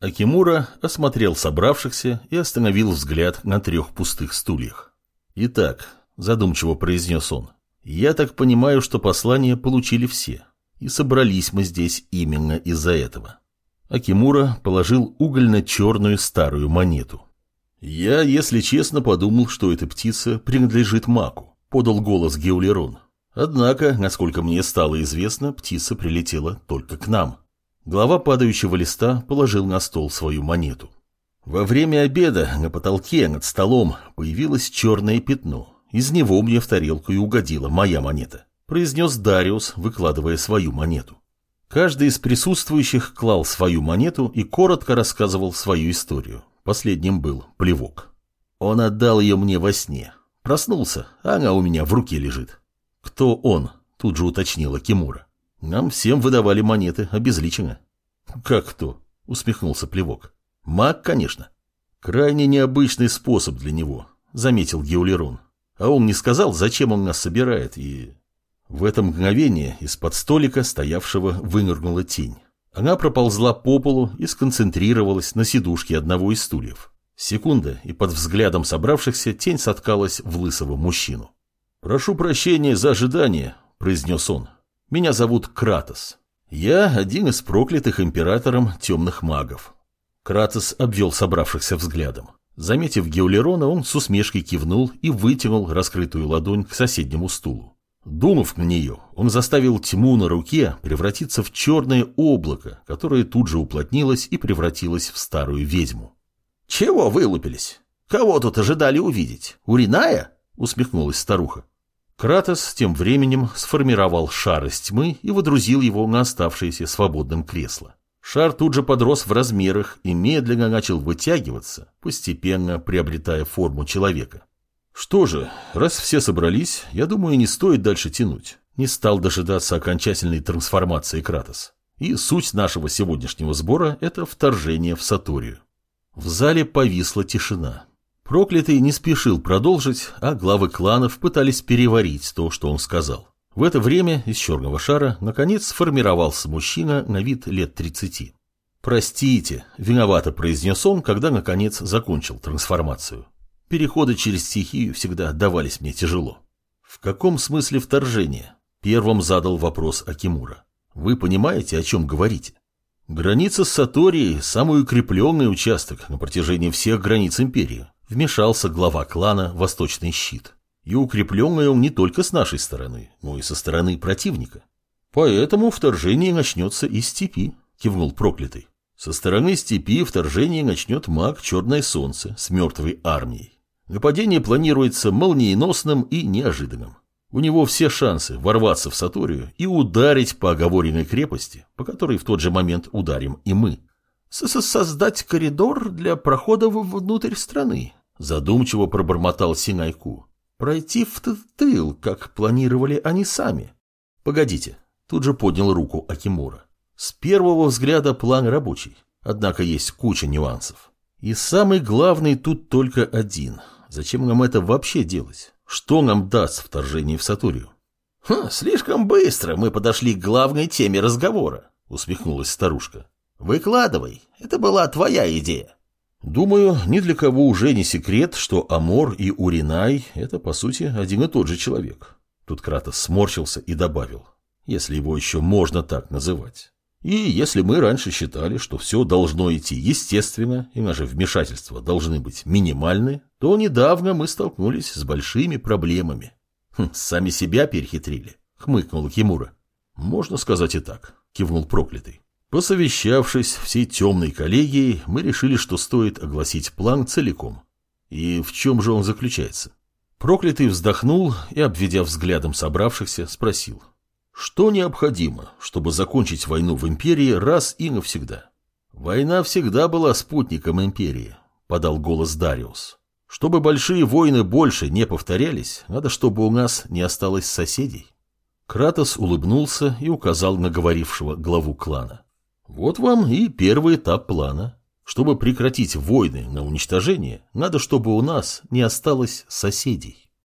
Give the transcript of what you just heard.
Акимура осмотрел собравшихся и остановил взгляд на трех пустых стульях. «Итак», — задумчиво произнес он, — «я так понимаю, что послание получили все, и собрались мы здесь именно из-за этого». Акимура положил угольно-черную старую монету. «Я, если честно, подумал, что эта птица принадлежит маку», — подал голос Геулерон. «Однако, насколько мне стало известно, птица прилетела только к нам». Глава падающего листа положил на стол свою монету. Во время обеда на потолке над столом появилось черное пятно. Из него мне в тарелку и угодила моя монета, произнес Дариус, выкладывая свою монету. Каждый из присутствующих клал свою монету и коротко рассказывал свою историю. Последним был плевок. Он отдал ее мне во сне. Проснулся, она у меня в руке лежит. Кто он? Тут же уточнила Кимура. Нам всем выдавали монеты обезличенно. Как кто? Усмехнулся плевок. Маг, конечно. Крайне необычный способ для него, заметил Геулерон. А он не сказал, зачем он нас собирает, и... В это мгновение из-под столика, стоявшего, вынырнула тень. Она проползла по полу и сконцентрировалась на сидушке одного из стульев. Секунда, и под взглядом собравшихся тень соткалась в лысого мужчину. «Прошу прощения за ожидание», — произнес он. «Меня зовут Кратос. Я один из проклятых императором темных магов». Кратос обвел собравшихся взглядом. Заметив Геулерона, он с усмешкой кивнул и вытянул раскрытую ладонь к соседнему стулу. Дунув на нее, он заставил тьму на руке превратиться в черное облако, которое тут же уплотнилось и превратилось в старую ведьму. «Чего вылупились? Кого тут ожидали увидеть? Уриная?» — усмехнулась старуха. Кратос тем временем сформировал шар из тьмы и водрузил его на оставшееся свободным кресло. Шар тут же подрос в размерах и медленно начал вытягиваться, постепенно приобретая форму человека. Что же, раз все собрались, я думаю, не стоит дальше тянуть. Не стал дожидаться окончательной трансформации Кратос. И суть нашего сегодняшнего сбора – это вторжение в Саторию. В зале повисла тишина. Проклятый не спешил продолжить, а главы кланов пытались переварить то, что он сказал. В это время из черного шара наконец сформировался мужчина на вид лет 30. «Простите», – виновато произнес он, когда наконец закончил трансформацию. Переходы через стихию всегда давались мне тяжело. В каком смысле вторжение? Первым задал вопрос Акимура. Вы понимаете, о чем говорите? Граница с Саторией – самый укрепленный участок на протяжении всех границ империи. Вмешался глава клана Восточный Щит. И укрепленный он не только с нашей стороны, но и со стороны противника. Поэтому вторжение начнется из степи, кивнул проклятый. Со стороны степи вторжение начнет маг Черное Солнце с мертвой армией. Нападение планируется молниеносным и неожиданным. У него все шансы ворваться в Саторию и ударить по оговоренной крепости, по которой в тот же момент ударим и мы. С -с «Создать коридор для прохода внутрь страны», задумчиво пробормотал Синайку. «Пройти в тыл, как планировали они сами». «Погодите», тут же поднял руку Акимура. «С первого взгляда план рабочий, однако есть куча нюансов. И самый главный тут только один – Зачем нам это вообще делать? Что нам даст вторжение в Сатурию? «Хм, слишком быстро мы подошли к главной теме разговора», — усмехнулась старушка. «Выкладывай, это была твоя идея». Думаю, ни для кого уже не секрет, что Амор и Уринай — это, по сути, один и тот же человек. Тут Кратос сморщился и добавил, если его еще можно так называть. И если мы раньше считали, что все должно идти естественно, и наши вмешательства должны быть минимальны, то недавно мы столкнулись с большими проблемами. Хм, сами себя перехитрили, хмыкнул Кимура. Можно сказать и так, кивнул проклятый. Посовещавшись всей темной коллегией, мы решили, что стоит огласить план целиком. И в чем же он заключается? Проклятый вздохнул и, обведя взглядом собравшихся, спросил. Что необходимо, чтобы закончить войну в империи раз и навсегда? Война всегда была спутником империи, подал голос Дариус. Чтобы большие войны больше не повторялись, надо, чтобы у нас не осталось соседей. Кратос улыбнулся и указал на говорившего главу клана. Вот вам и первый этап плана. Чтобы прекратить войны на уничтожение, надо, чтобы у нас не осталось соседей.